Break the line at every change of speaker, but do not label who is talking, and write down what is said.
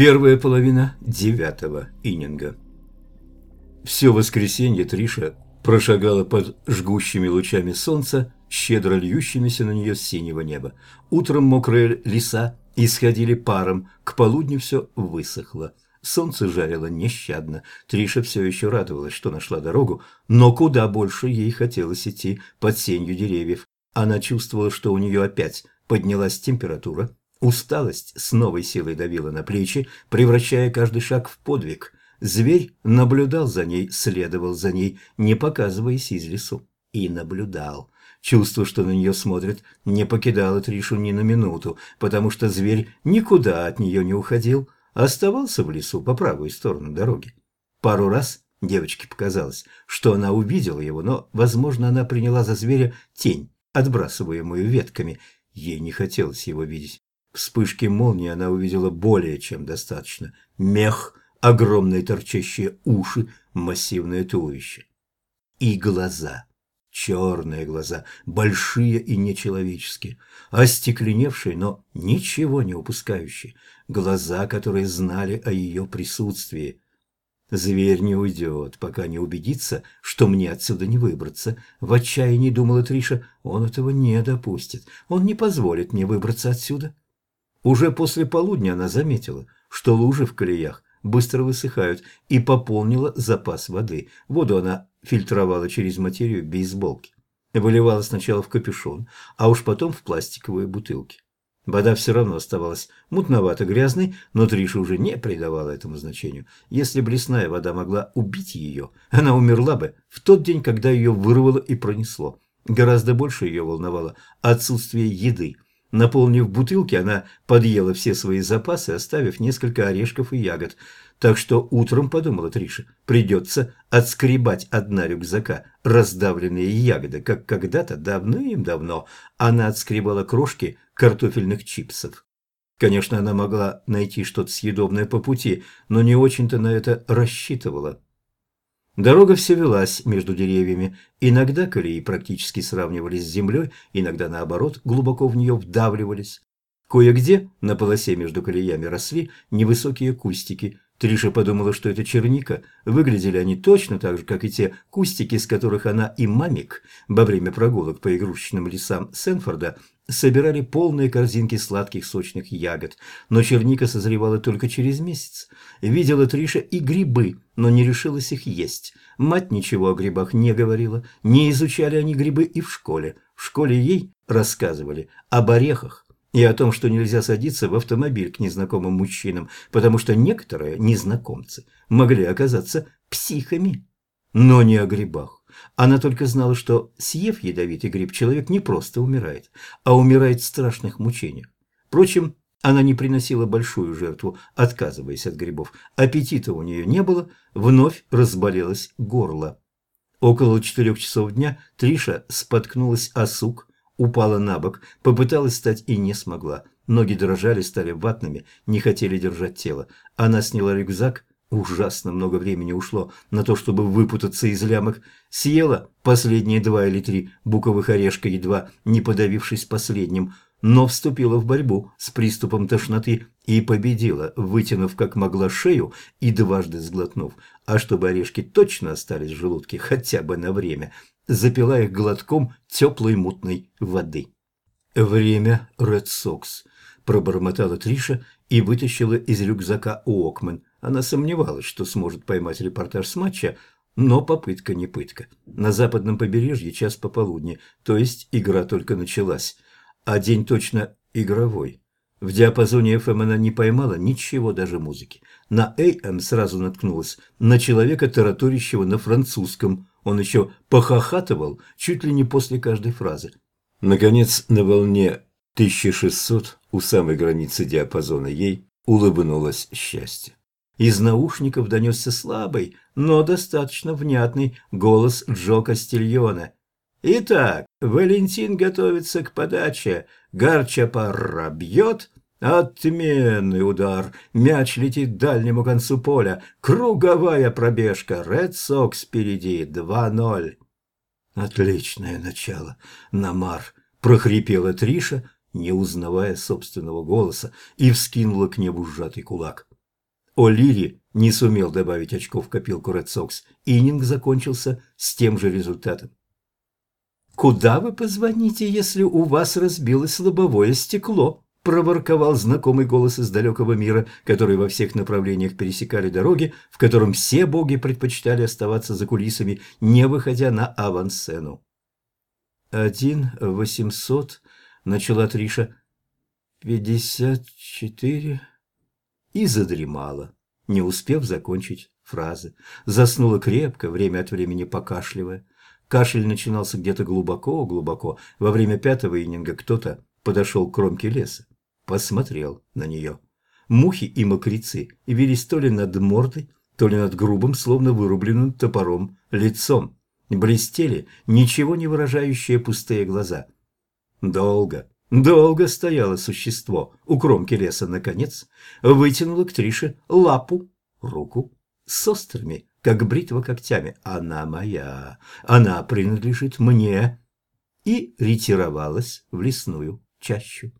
Первая половина девятого ининга. Все воскресенье Триша прошагала под жгущими лучами солнца, щедро льющимися на нее с синего неба. Утром мокрые леса исходили паром, к полудню все высохло. Солнце жарило нещадно. Триша все еще радовалась, что нашла дорогу, но куда больше ей хотелось идти под сенью деревьев. Она чувствовала, что у нее опять поднялась температура, усталость с новой силой давила на плечи, превращая каждый шаг в подвиг. Зверь наблюдал за ней, следовал за ней, не показываясь из лесу. И наблюдал. Чувство, что на нее смотрят, не покидало Тришу ни на минуту, потому что зверь никуда от нее не уходил – оставался в лесу по правую сторону дороги. Пару раз девочке показалось, что она увидела его, но, возможно, она приняла за зверя тень, отбрасываемую ветками. Ей не хотелось его видеть. Вспышки молнии она увидела более чем достаточно. Мех, огромные торчащие уши, массивное туловище. И глаза. Черные глаза, большие и нечеловеческие, остекленевшие, но ничего не упускающие, глаза, которые знали о ее присутствии. Зверь не уйдет, пока не убедится, что мне отсюда не выбраться. В отчаянии думала Триша, он этого не допустит, он не позволит мне выбраться отсюда. Уже после полудня она заметила, что лужи в колеях быстро высыхают, и пополнила запас воды. Воду она фильтровала через материю бейсболки. Выливала сначала в капюшон, а уж потом в пластиковые бутылки. Вода все равно оставалась мутновато-грязной, но Триша уже не придавала этому значению. Если бы лесная вода могла убить ее, она умерла бы в тот день, когда ее вырвало и пронесло. Гораздо больше ее волновало отсутствие еды – Наполнив бутылки, она подъела все свои запасы, оставив несколько орешков и ягод. Так что утром, подумала Триша, придется отскребать одна рюкзака раздавленные ягоды, как когда-то давным-давно она отскребала крошки картофельных чипсов. Конечно, она могла найти что-то съедобное по пути, но не очень-то на это рассчитывала. Дорога все велась между деревьями. Иногда колеи практически сравнивались с землей, иногда, наоборот, глубоко в нее вдавливались. Кое-где на полосе между колеями росли невысокие кустики. Триша подумала, что это черника. Выглядели они точно так же, как и те кустики, с которых она и мамик во время прогулок по игрушечным лесам Сенфорда собирали полные корзинки сладких сочных ягод, но черника созревала только через месяц. Видела Триша и грибы, но не решилась их есть. Мать ничего о грибах не говорила, не изучали они грибы и в школе. В школе ей рассказывали об орехах и о том, что нельзя садиться в автомобиль к незнакомым мужчинам, потому что некоторые незнакомцы могли оказаться психами, но не о грибах. Она только знала, что, съев ядовитый гриб, человек не просто умирает, а умирает в страшных мучениях. Впрочем, она не приносила большую жертву, отказываясь от грибов. Аппетита у нее не было, вновь разболелось горло. Около четырех часов дня Триша споткнулась о сук, упала на бок, попыталась встать и не смогла. Ноги дрожали, стали ватными, не хотели держать тело. Она сняла рюкзак, Ужасно много времени ушло на то, чтобы выпутаться из лямок. Съела последние два или три буковых орешка, едва не подавившись последним, но вступила в борьбу с приступом тошноты и победила, вытянув как могла шею и дважды сглотнув. А чтобы орешки точно остались в желудке хотя бы на время, запила их глотком теплой мутной воды. «Время, Ред Сокс», – пробормотала Триша и вытащила из рюкзака Уокмен – она сомневалась, что сможет поймать репортаж с матча, но попытка не пытка. На западном побережье час пополудни, то есть игра только началась, а день точно игровой. В диапазоне FM она не поймала ничего, даже музыки. На AM сразу наткнулась на человека, тараторящего на французском. Он еще похохатывал чуть ли не после каждой фразы. Наконец, на волне 1600 у самой границы диапазона ей улыбнулось счастье. Из наушников донесся слабый, но достаточно внятный голос Джо Кастильона. «Итак, Валентин готовится к подаче. Гарчапара бьет. Отменный удар. Мяч летит к дальнему концу поля. Круговая пробежка. Ред Сокс впереди. 2-0». «Отличное начало, Намар», – прохрипела Триша, не узнавая собственного голоса, и вскинула к небу сжатый кулак. О'Лири не сумел добавить очков в копилку Ред Сокс. Иннинг закончился с тем же результатом. «Куда вы позвоните, если у вас разбилось лобовое стекло?» – проворковал знакомый голос из далекого мира, который во всех направлениях пересекали дороги, в котором все боги предпочитали оставаться за кулисами, не выходя на авансцену. «Один восемьсот», – начала Триша, – «пятьдесят четыре» и задремала, не успев закончить фразы. Заснула крепко, время от времени покашливая. Кашель начинался где-то глубоко-глубоко. Во время пятого ининга кто-то подошел к кромке леса, посмотрел на нее. Мухи и мокрецы явились то ли над мордой, то ли над грубым, словно вырубленным топором, лицом. Блестели ничего не выражающие пустые глаза. Долго, долго стояло существо у кромки леса, наконец, вытянуло к Трише лапу, руку с острыми как бритва когтями. Она моя, она принадлежит мне. И ретировалась в лесную чащу.